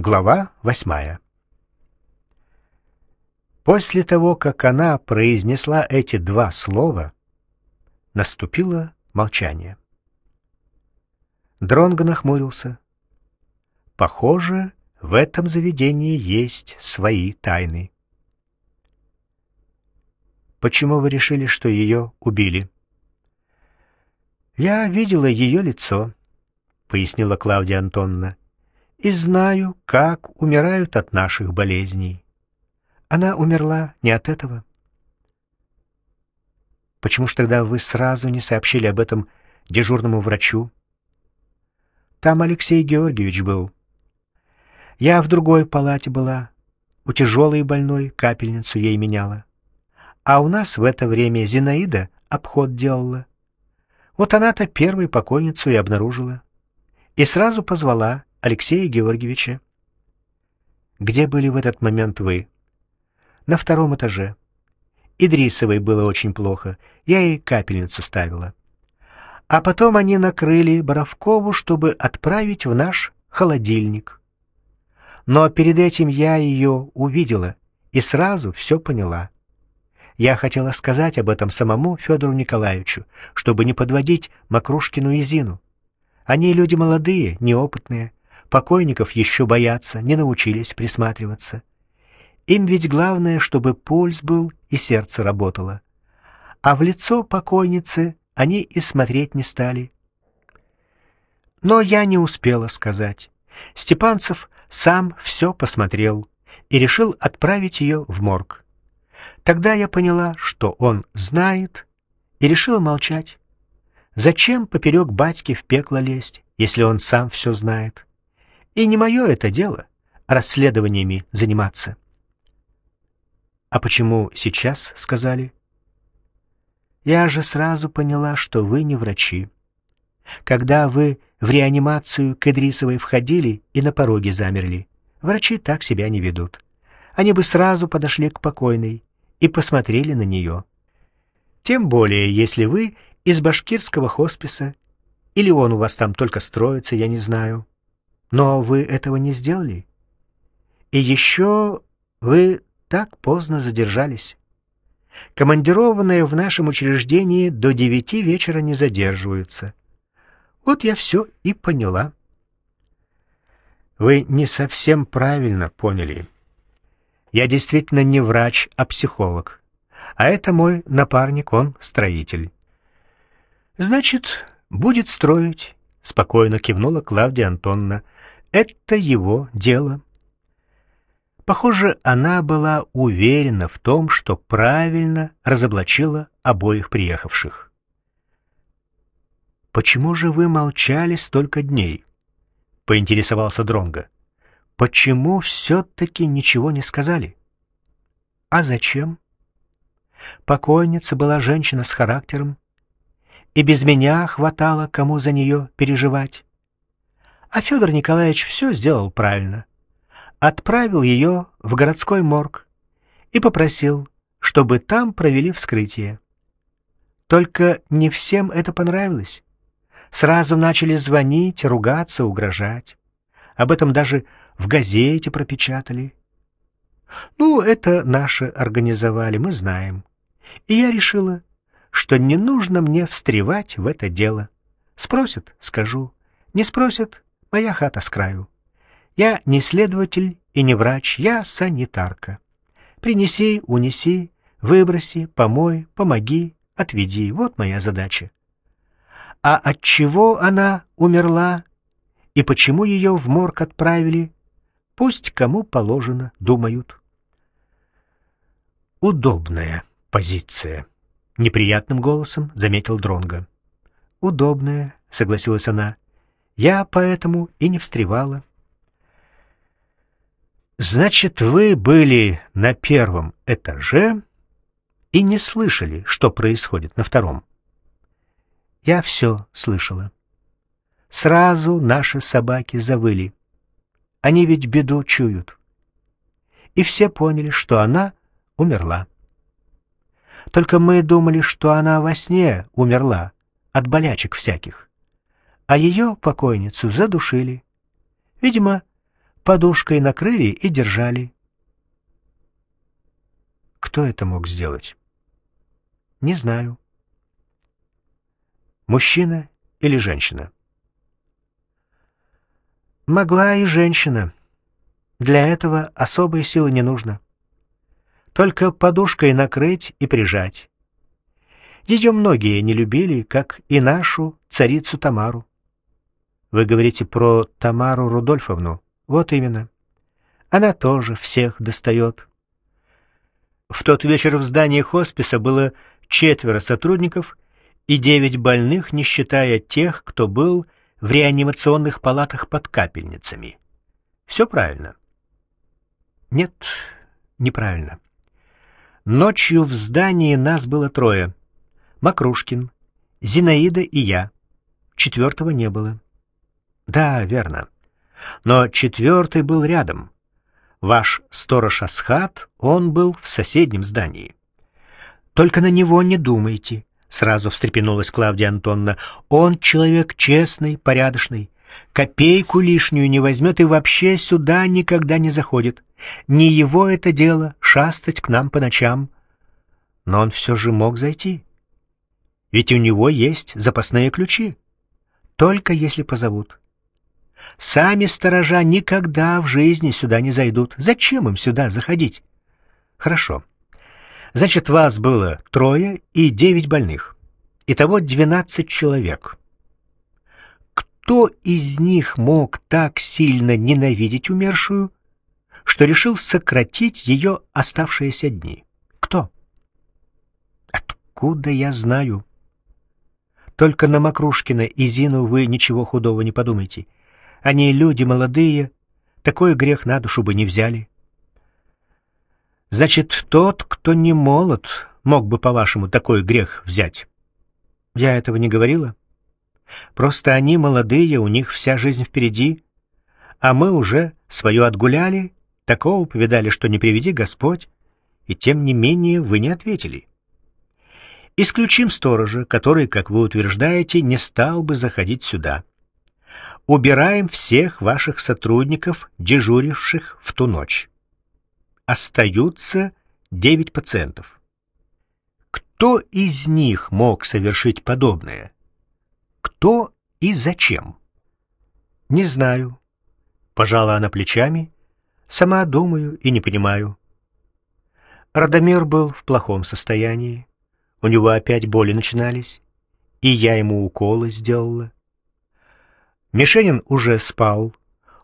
Глава восьмая После того, как она произнесла эти два слова, наступило молчание. Дронго нахмурился. Похоже, в этом заведении есть свои тайны. Почему вы решили, что ее убили? Я видела ее лицо, пояснила Клавдия Антонна и знаю, как умирают от наших болезней. Она умерла не от этого. Почему ж тогда вы сразу не сообщили об этом дежурному врачу? Там Алексей Георгиевич был. Я в другой палате была. У тяжелой больной капельницу ей меняла. А у нас в это время Зинаида обход делала. Вот она-то первой покойницу и обнаружила. И сразу позвала Алексея Георгиевича. Где были в этот момент вы? На втором этаже. Идрисовой было очень плохо. Я ей капельницу ставила. А потом они накрыли Боровкову, чтобы отправить в наш холодильник. Но перед этим я ее увидела и сразу все поняла. Я хотела сказать об этом самому Федору Николаевичу, чтобы не подводить Макрушкину и Зину. Они люди молодые, неопытные, Покойников еще боятся, не научились присматриваться. Им ведь главное, чтобы пульс был и сердце работало. А в лицо покойницы они и смотреть не стали. Но я не успела сказать. Степанцев сам все посмотрел и решил отправить ее в морг. Тогда я поняла, что он знает, и решила молчать. Зачем поперек батьки в пекло лезть, если он сам все знает? И не мое это дело расследованиями заниматься. А почему сейчас сказали? Я же сразу поняла, что вы не врачи. Когда вы в реанимацию к Идрисовой входили и на пороге замерли, врачи так себя не ведут. Они бы сразу подошли к покойной и посмотрели на нее. Тем более, если вы из башкирского хосписа, или он у вас там только строится, я не знаю. Но вы этого не сделали. И еще вы так поздно задержались. Командированные в нашем учреждении до девяти вечера не задерживаются. Вот я все и поняла. Вы не совсем правильно поняли. Я действительно не врач, а психолог. А это мой напарник, он строитель. Значит, будет строить, спокойно кивнула Клавдия Антонна. Это его дело. Похоже, она была уверена в том, что правильно разоблачила обоих приехавших. Почему же вы молчали столько дней? поинтересовался Дронга. Почему все таки ничего не сказали? А зачем? Покойница была женщина с характером, и без меня хватало кому за нее переживать. А Федор Николаевич все сделал правильно. Отправил ее в городской морг и попросил, чтобы там провели вскрытие. Только не всем это понравилось. Сразу начали звонить, ругаться, угрожать. Об этом даже в газете пропечатали. Ну, это наши организовали, мы знаем. И я решила, что не нужно мне встревать в это дело. Спросят — скажу. Не спросят Моя хата с краю. Я не следователь и не врач, я санитарка. Принеси, унеси, выброси, помой, помоги, отведи. Вот моя задача. А от чего она умерла и почему ее в морг отправили, пусть кому положено, думают. Удобная позиция, неприятным голосом заметил Дронга. Удобная, согласилась она. Я поэтому и не встревала. Значит, вы были на первом этаже и не слышали, что происходит на втором. Я все слышала. Сразу наши собаки завыли. Они ведь беду чуют. И все поняли, что она умерла. Только мы думали, что она во сне умерла от болячек всяких а ее покойницу задушили. Видимо, подушкой накрыли и держали. Кто это мог сделать? Не знаю. Мужчина или женщина? Могла и женщина. Для этого особой силы не нужно. Только подушкой накрыть и прижать. Ее многие не любили, как и нашу царицу Тамару. Вы говорите про Тамару Рудольфовну? Вот именно. Она тоже всех достает. В тот вечер в здании хосписа было четверо сотрудников и девять больных, не считая тех, кто был в реанимационных палатах под капельницами. Все правильно. Нет, неправильно. Ночью в здании нас было трое. Макрушкин, Зинаида и я. Четвертого не было. Да, верно. Но четвертый был рядом. Ваш сторож Асхат, он был в соседнем здании. Только на него не думайте, сразу встрепенулась Клавдия Антонна. Он человек честный, порядочный. Копейку лишнюю не возьмет и вообще сюда никогда не заходит. Не его это дело шастать к нам по ночам. Но он все же мог зайти. Ведь у него есть запасные ключи. Только если позовут. Сами сторожа никогда в жизни сюда не зайдут. Зачем им сюда заходить? Хорошо. Значит, вас было трое и девять больных. Итого двенадцать человек. Кто из них мог так сильно ненавидеть умершую, что решил сократить ее оставшиеся дни? Кто? Откуда я знаю? Только на Макрушкина и Зину вы ничего худого не подумайте. Они люди молодые, такой грех на душу бы не взяли. Значит, тот, кто не молод, мог бы, по-вашему, такой грех взять. Я этого не говорила. Просто они молодые, у них вся жизнь впереди, а мы уже свое отгуляли, такого повидали, что не приведи Господь, и тем не менее вы не ответили. Исключим сторожа, который, как вы утверждаете, не стал бы заходить сюда. Убираем всех ваших сотрудников, дежуривших в ту ночь. Остаются девять пациентов. Кто из них мог совершить подобное? Кто и зачем? Не знаю. Пожала она плечами. Сама думаю и не понимаю. Радомир был в плохом состоянии. У него опять боли начинались, и я ему уколы сделала. Мишенин уже спал.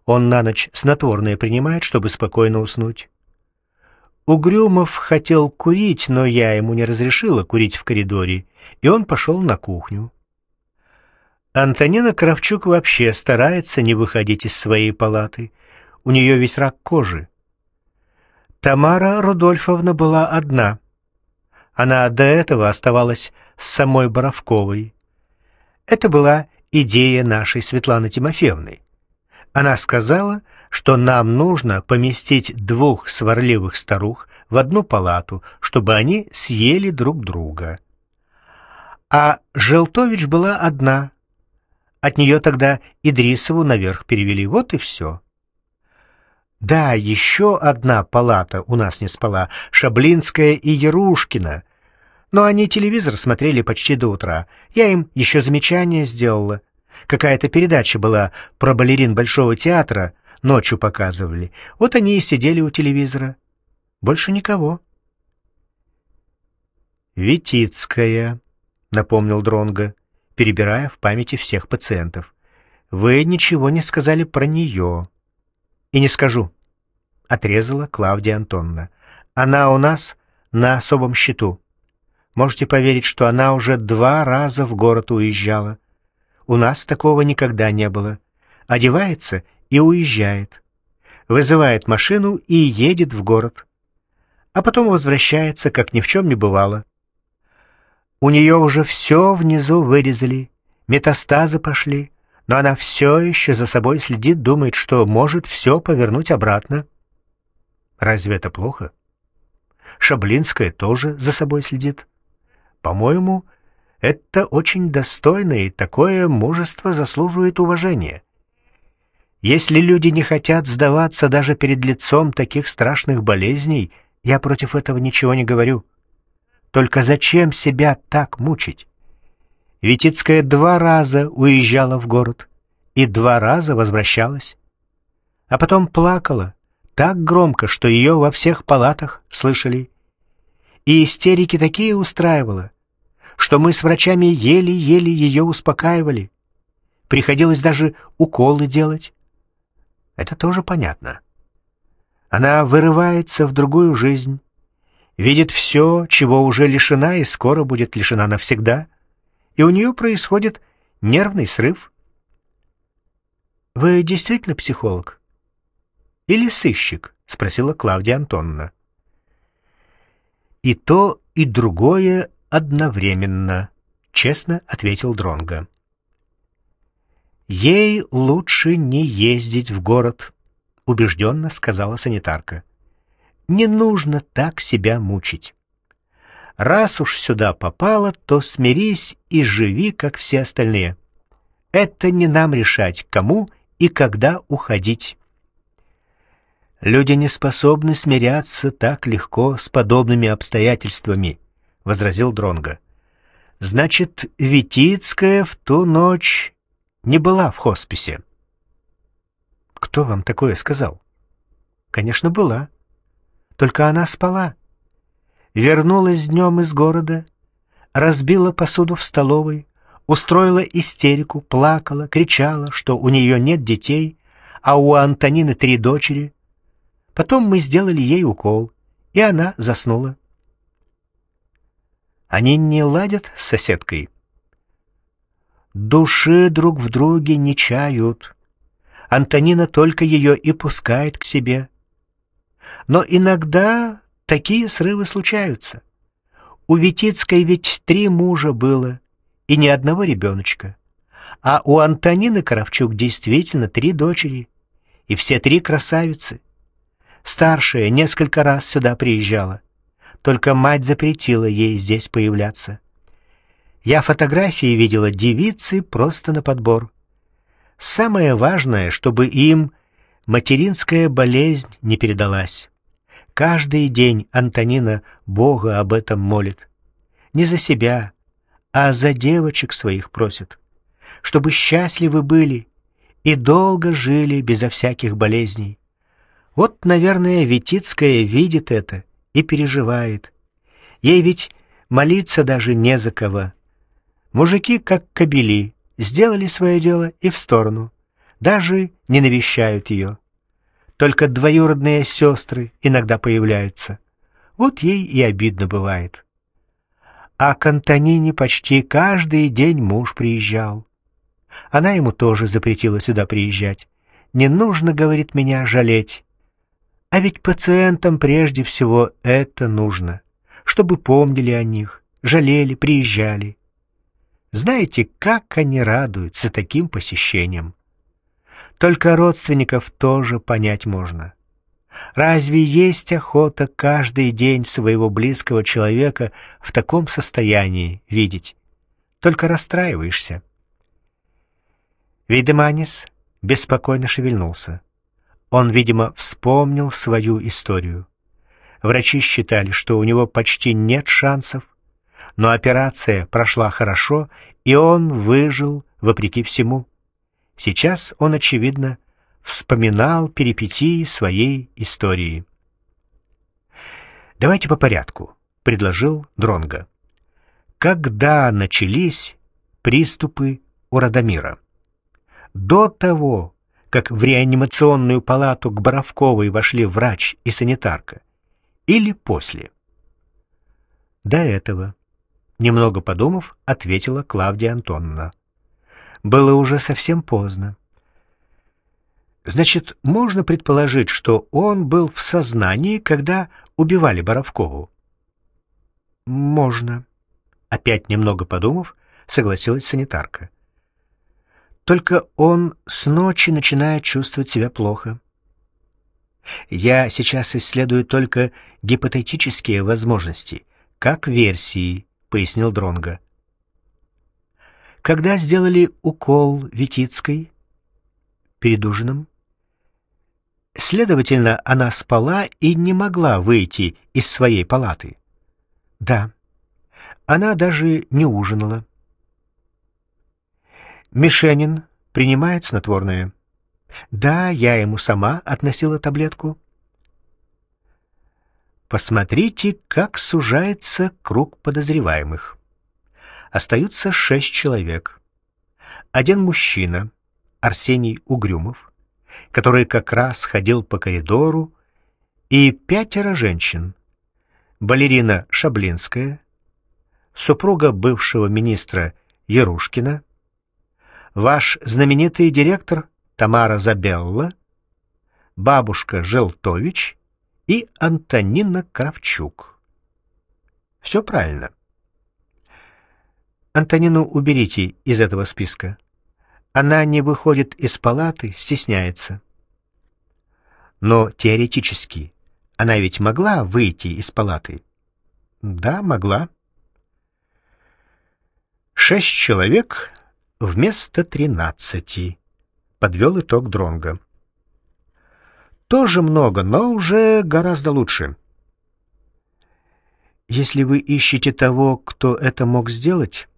Он на ночь снотворное принимает, чтобы спокойно уснуть. Угрюмов хотел курить, но я ему не разрешила курить в коридоре, и он пошел на кухню. Антонина Кравчук вообще старается не выходить из своей палаты. У нее весь рак кожи. Тамара Рудольфовна была одна. Она до этого оставалась с самой Боровковой. Это была идея нашей Светланы Тимофеевны. Она сказала, что нам нужно поместить двух сварливых старух в одну палату, чтобы они съели друг друга. А Желтович была одна. От нее тогда Идрисову наверх перевели. Вот и все. Да, еще одна палата у нас не спала, Шаблинская и Ярушкина. Но они телевизор смотрели почти до утра. Я им еще замечание сделала. Какая-то передача была про балерин Большого театра, ночью показывали. Вот они и сидели у телевизора. Больше никого. «Витицкая», — напомнил Дронго, перебирая в памяти всех пациентов. «Вы ничего не сказали про нее». «И не скажу», — отрезала Клавдия Антонна. «Она у нас на особом счету. Можете поверить, что она уже два раза в город уезжала. У нас такого никогда не было. Одевается и уезжает. Вызывает машину и едет в город. А потом возвращается, как ни в чем не бывало. У нее уже все внизу вырезали, метастазы пошли но она все еще за собой следит, думает, что может все повернуть обратно. Разве это плохо? Шаблинская тоже за собой следит. По-моему, это очень достойно, и такое мужество заслуживает уважения. Если люди не хотят сдаваться даже перед лицом таких страшных болезней, я против этого ничего не говорю. Только зачем себя так мучить? Витицкая два раза уезжала в город и два раза возвращалась. А потом плакала так громко, что ее во всех палатах слышали. И истерики такие устраивала, что мы с врачами еле-еле ее успокаивали. Приходилось даже уколы делать. Это тоже понятно. Она вырывается в другую жизнь, видит все, чего уже лишена и скоро будет лишена навсегда, и у нее происходит нервный срыв. «Вы действительно психолог? Или сыщик?» — спросила Клавдия Антоновна. «И то, и другое одновременно», — честно ответил Дронга. «Ей лучше не ездить в город», — убежденно сказала санитарка. «Не нужно так себя мучить. Раз уж сюда попала, то смирись и живи, как все остальные. Это не нам решать, кому и когда уходить». Люди не способны смиряться так легко с подобными обстоятельствами, возразил Дронга. Значит, Витицкая в ту ночь не была в хосписе. Кто вам такое сказал? Конечно, была. Только она спала. Вернулась днем из города, разбила посуду в столовой, устроила истерику, плакала, кричала, что у нее нет детей, а у Антонины три дочери. Потом мы сделали ей укол, и она заснула. Они не ладят с соседкой? Души друг в друге не чают. Антонина только ее и пускает к себе. Но иногда такие срывы случаются. У Витицкой ведь три мужа было, и ни одного ребеночка. А у Антонины Кравчук действительно три дочери, и все три красавицы. Старшая несколько раз сюда приезжала, только мать запретила ей здесь появляться. Я фотографии видела девицы просто на подбор. Самое важное, чтобы им материнская болезнь не передалась. Каждый день Антонина Бога об этом молит. Не за себя, а за девочек своих просит. Чтобы счастливы были и долго жили безо всяких болезней. Вот, наверное, Витицкая видит это и переживает. Ей ведь молиться даже не за кого. Мужики, как кобели, сделали свое дело и в сторону. Даже не навещают ее. Только двоюродные сестры иногда появляются. Вот ей и обидно бывает. А к Антонине почти каждый день муж приезжал. Она ему тоже запретила сюда приезжать. Не нужно, говорит, меня жалеть. А ведь пациентам прежде всего это нужно, чтобы помнили о них, жалели, приезжали. Знаете, как они радуются таким посещениям? Только родственников тоже понять можно. Разве есть охота каждый день своего близкого человека в таком состоянии видеть? Только расстраиваешься. Видеманис беспокойно шевельнулся. Он, видимо, вспомнил свою историю. Врачи считали, что у него почти нет шансов, но операция прошла хорошо, и он выжил вопреки всему. Сейчас он, очевидно, вспоминал перипетии своей истории. «Давайте по порядку», — предложил Дронга. «Когда начались приступы у Радомира?» До того, как в реанимационную палату к Боровковой вошли врач и санитарка, или после? До этого. Немного подумав, ответила Клавдия Антоновна. Было уже совсем поздно. Значит, можно предположить, что он был в сознании, когда убивали Боровкову? Можно. Опять немного подумав, согласилась санитарка. Только он с ночи начинает чувствовать себя плохо. Я сейчас исследую только гипотетические возможности, как версии, пояснил Дронга. Когда сделали укол Витицкой? Перед ужином, Следовательно, она спала и не могла выйти из своей палаты. Да, она даже не ужинала. Мишенин принимает снотворное. Да, я ему сама относила таблетку. Посмотрите, как сужается круг подозреваемых. Остаются шесть человек. Один мужчина, Арсений Угрюмов, который как раз ходил по коридору, и пятеро женщин. Балерина Шаблинская, супруга бывшего министра Ярушкина, ваш знаменитый директор Тамара Забелла, бабушка Желтович и Антонина Кравчук. Все правильно. Антонину уберите из этого списка. Она не выходит из палаты, стесняется. Но теоретически она ведь могла выйти из палаты. Да, могла. Шесть человек вместо тринадцати. Подвел итог Дронга. Тоже много, но уже гораздо лучше. Если вы ищете того, кто это мог сделать,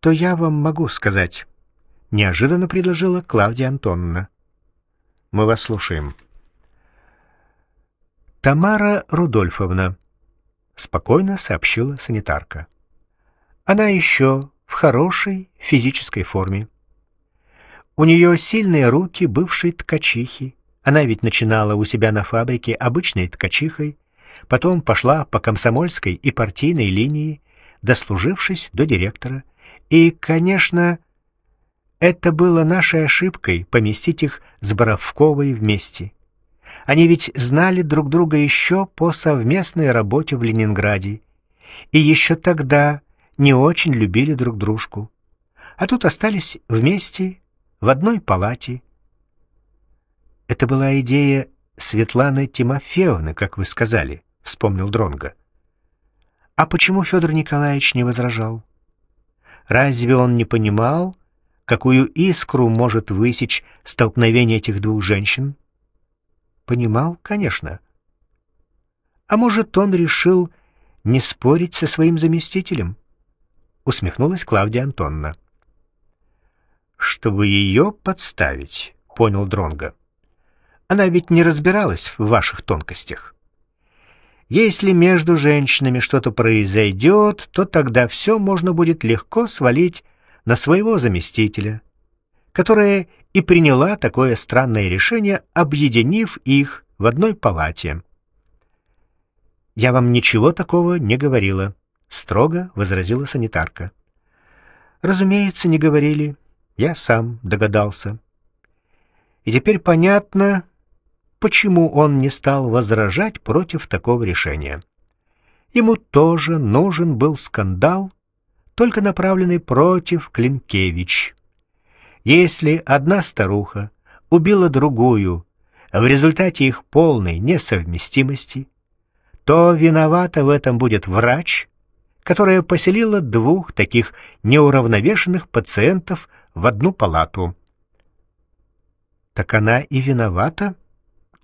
то я вам могу сказать, неожиданно предложила Клавдия Антоновна. Мы вас слушаем. Тамара Рудольфовна спокойно сообщила санитарка. Она еще в хорошей физической форме. У нее сильные руки бывшей ткачихи. Она ведь начинала у себя на фабрике обычной ткачихой, потом пошла по комсомольской и партийной линии, дослужившись до директора. И, конечно, это было нашей ошибкой поместить их с Боровковой вместе. Они ведь знали друг друга еще по совместной работе в Ленинграде. И еще тогда не очень любили друг дружку. А тут остались вместе в одной палате. Это была идея Светланы Тимофеевны, как вы сказали, вспомнил Дронга. А почему Федор Николаевич не возражал? Разве он не понимал, какую искру может высечь столкновение этих двух женщин? Понимал, конечно. А может, он решил не спорить со своим заместителем? Усмехнулась Клавдия Антонна. Чтобы ее подставить, понял Дронга. Она ведь не разбиралась в ваших тонкостях. Если между женщинами что-то произойдет, то тогда все можно будет легко свалить на своего заместителя, которая и приняла такое странное решение, объединив их в одной палате. Я вам ничего такого не говорила, строго возразила санитарка. Разумеется, не говорили. Я сам догадался. И теперь понятно, почему он не стал возражать против такого решения. Ему тоже нужен был скандал, только направленный против Клинкевич. Если одна старуха убила другую в результате их полной несовместимости, то виновата в этом будет врач, которая поселила двух таких неуравновешенных пациентов в одну палату. Так она и виновата,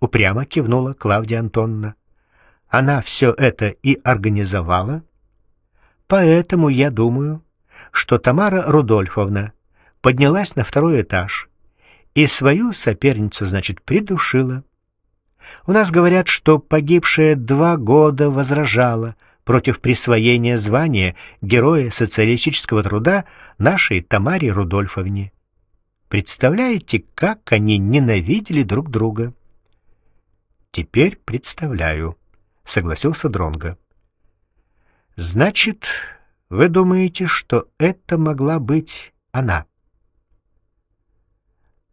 упрямо кивнула Клавдия Антонна. Она все это и организовала. Поэтому я думаю, что Тамара Рудольфовна поднялась на второй этаж и свою соперницу, значит, придушила. У нас говорят, что погибшая два года возражала против присвоения звания Героя социалистического труда нашей Тамаре Рудольфовне. Представляете, как они ненавидели друг друга? Теперь представляю, согласился Дронга. Значит, вы думаете, что это могла быть она?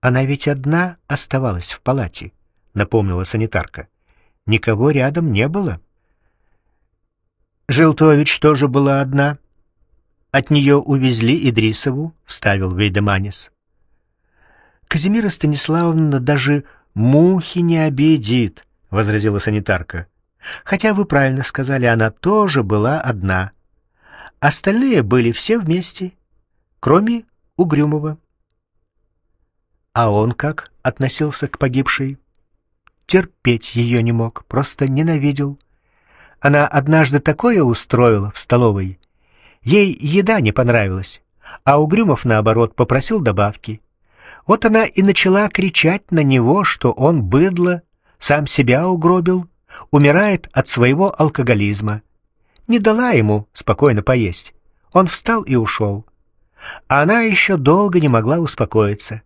Она ведь одна оставалась в палате, напомнила санитарка. Никого рядом не было. Желтович тоже была одна. От нее увезли Идрисову, вставил Вейдеманис. Казимира Станиславовна даже мухи не обидит, возразила санитарка. Хотя вы правильно сказали, она тоже была одна. Остальные были все вместе, кроме Угрюмова. А он как относился к погибшей? терпеть ее не мог, просто ненавидел. Она однажды такое устроила в столовой. Ей еда не понравилась, а Угрюмов, наоборот, попросил добавки. Вот она и начала кричать на него, что он быдло, сам себя угробил, умирает от своего алкоголизма. Не дала ему спокойно поесть. Он встал и ушел. А она еще долго не могла успокоиться.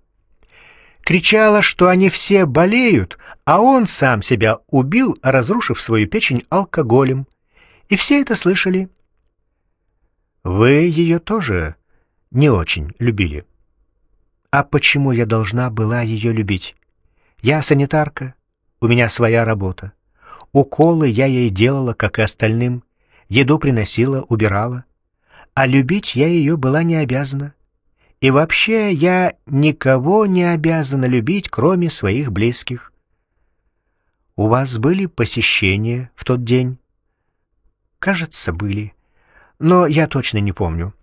Кричала, что они все болеют, а он сам себя убил, разрушив свою печень алкоголем. И все это слышали. Вы ее тоже не очень любили. А почему я должна была ее любить? Я санитарка, у меня своя работа. Уколы я ей делала, как и остальным, еду приносила, убирала. А любить я ее была не обязана. И вообще я никого не обязана любить, кроме своих близких. У вас были посещения в тот день? Кажется, были. Но я точно не помню.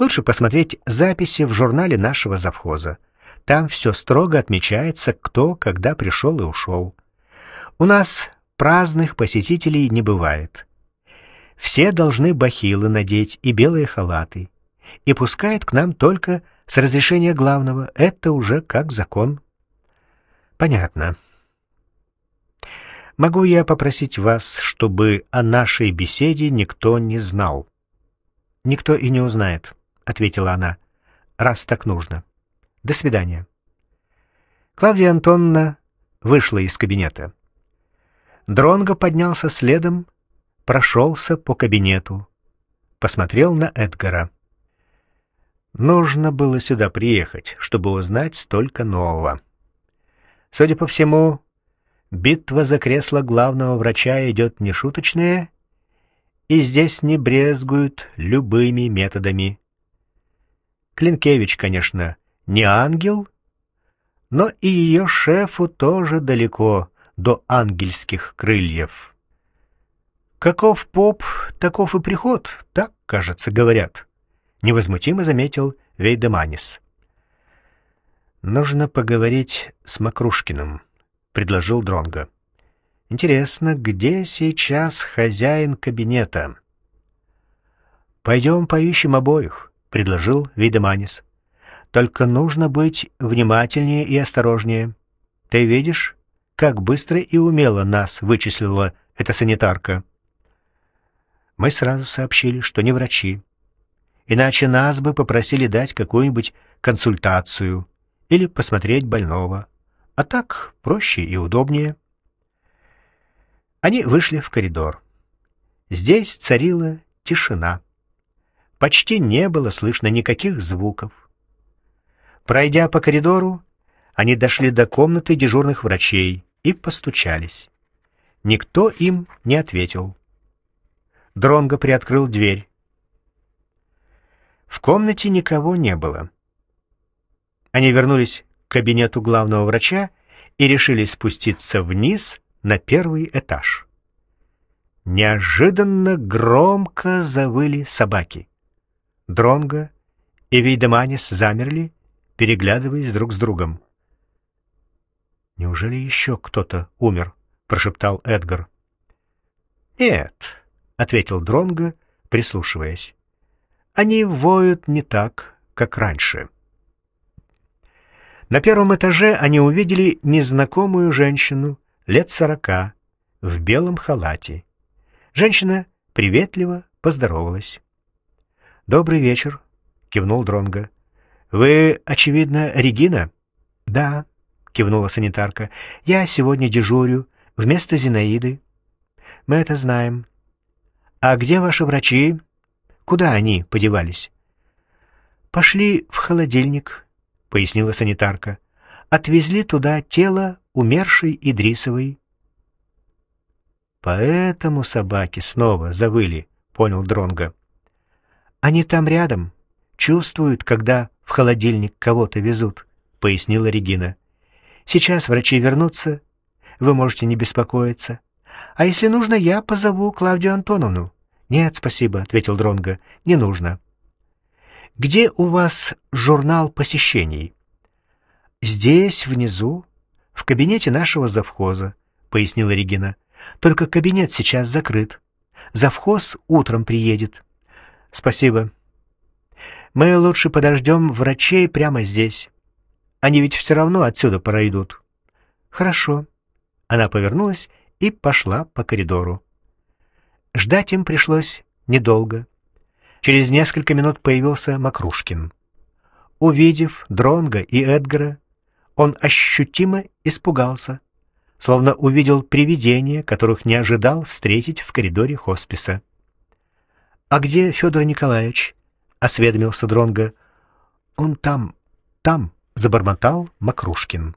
Лучше посмотреть записи в журнале нашего завхоза. Там все строго отмечается, кто когда пришел и ушел. У нас праздных посетителей не бывает. Все должны бахилы надеть и белые халаты. И пускают к нам только с разрешения главного. Это уже как закон. Понятно. Могу я попросить вас, чтобы о нашей беседе никто не знал? Никто и не узнает. — ответила она, — раз так нужно. До свидания. Клавдия Антоновна вышла из кабинета. Дронго поднялся следом, прошелся по кабинету, посмотрел на Эдгара. Нужно было сюда приехать, чтобы узнать столько нового. Судя по всему, битва за кресло главного врача идет нешуточная, и здесь не брезгуют любыми методами. Клинкевич, конечно, не ангел, но и ее шефу тоже далеко до ангельских крыльев. Каков поп, таков и приход, так, кажется, говорят, невозмутимо заметил Вейдеманис. Нужно поговорить с Макрушкиным, предложил Дронга. Интересно, где сейчас хозяин кабинета? Пойдем поищем обоих предложил Видеманис. Только нужно быть внимательнее и осторожнее. Ты видишь, как быстро и умело нас вычислила эта санитарка. Мы сразу сообщили, что не врачи. Иначе нас бы попросили дать какую-нибудь консультацию или посмотреть больного. А так проще и удобнее. Они вышли в коридор. Здесь царила тишина. Почти не было слышно никаких звуков. Пройдя по коридору, они дошли до комнаты дежурных врачей и постучались. Никто им не ответил. Дронго приоткрыл дверь. В комнате никого не было. Они вернулись кабинету главного врача и решили спуститься вниз на первый этаж. Неожиданно громко завыли собаки. Дронго и Вейдеманис замерли, переглядываясь друг с другом. «Неужели еще кто-то умер?» — прошептал Эдгар. «Нет», — ответил Дронго, прислушиваясь. «Они воют не так, как раньше». На первом этаже они увидели незнакомую женщину лет сорока в белом халате. Женщина приветливо поздоровалась. Добрый вечер, кивнул Дронга. Вы, очевидно, Регина? Да, кивнула санитарка. Я сегодня дежурю вместо Зинаиды. Мы это знаем. А где ваши врачи? Куда они подевались? Пошли в холодильник, пояснила санитарка. Отвезли туда тело умершей Идрисовой. Поэтому собаки снова завыли, понял Дронга. Они там рядом, чувствуют, когда в холодильник кого-то везут, пояснила Регина. Сейчас врачи вернутся, вы можете не беспокоиться. А если нужно, я позову Клавдию Антоновну. Нет, спасибо, ответил Дронга. Не нужно. Где у вас журнал посещений? Здесь внизу, в кабинете нашего завхоза, пояснила Регина. «Только кабинет сейчас закрыт. Завхоз утром приедет». «Спасибо. Мы лучше подождем врачей прямо здесь. Они ведь все равно отсюда пройдут». «Хорошо». Она повернулась и пошла по коридору. Ждать им пришлось недолго. Через несколько минут появился Макрушкин. Увидев Дронга и Эдгара, он ощутимо испугался, словно увидел привидения, которых не ожидал встретить в коридоре хосписа. «А где Федор Николаевич?» — осведомился Дронга. «Он там, там», — забормотал Макрушкин.